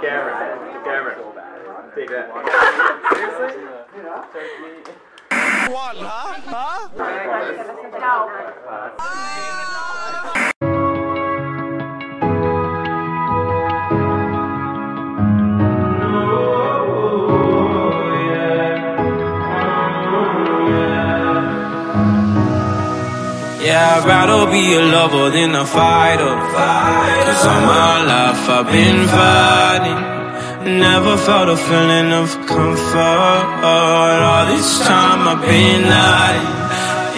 Cameron, Cameron, take that. Seriously? One? huh? Huh? No. Yeah, I'd rather be a lover than a fighter. Cause all my life I've been fighting. Never felt a feeling of comfort. All this time I've been hiding.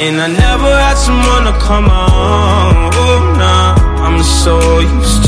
And I never had someone to come on. Oh, nah, I'm so used to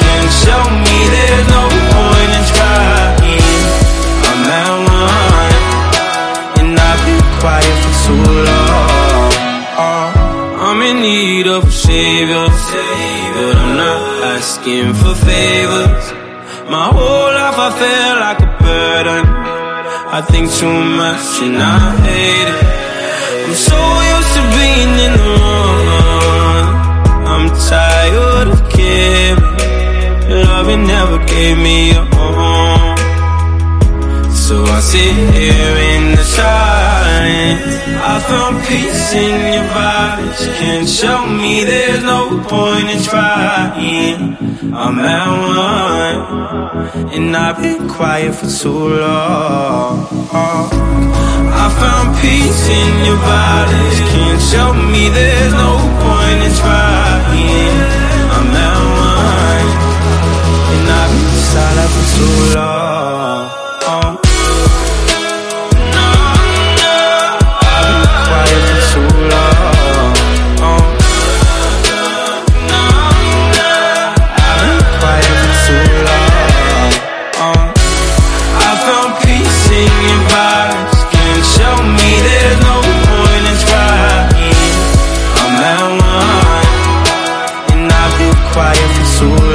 Can't show me there's no point in trying. I'm one, and I've been quiet for too long. Oh, I'm in need of a savior, but I'm not asking for favors. My whole life I feel like a burden. I think too much and I hate it. I'm so used to being in the wrong. Loving never gave me a home. So I sit here in the silence. I found peace in your vibes. Can't show me there's no point in trying. I'm at one, and I've been quiet for too long. I found peace in your vibes. Can't show me there's no I'm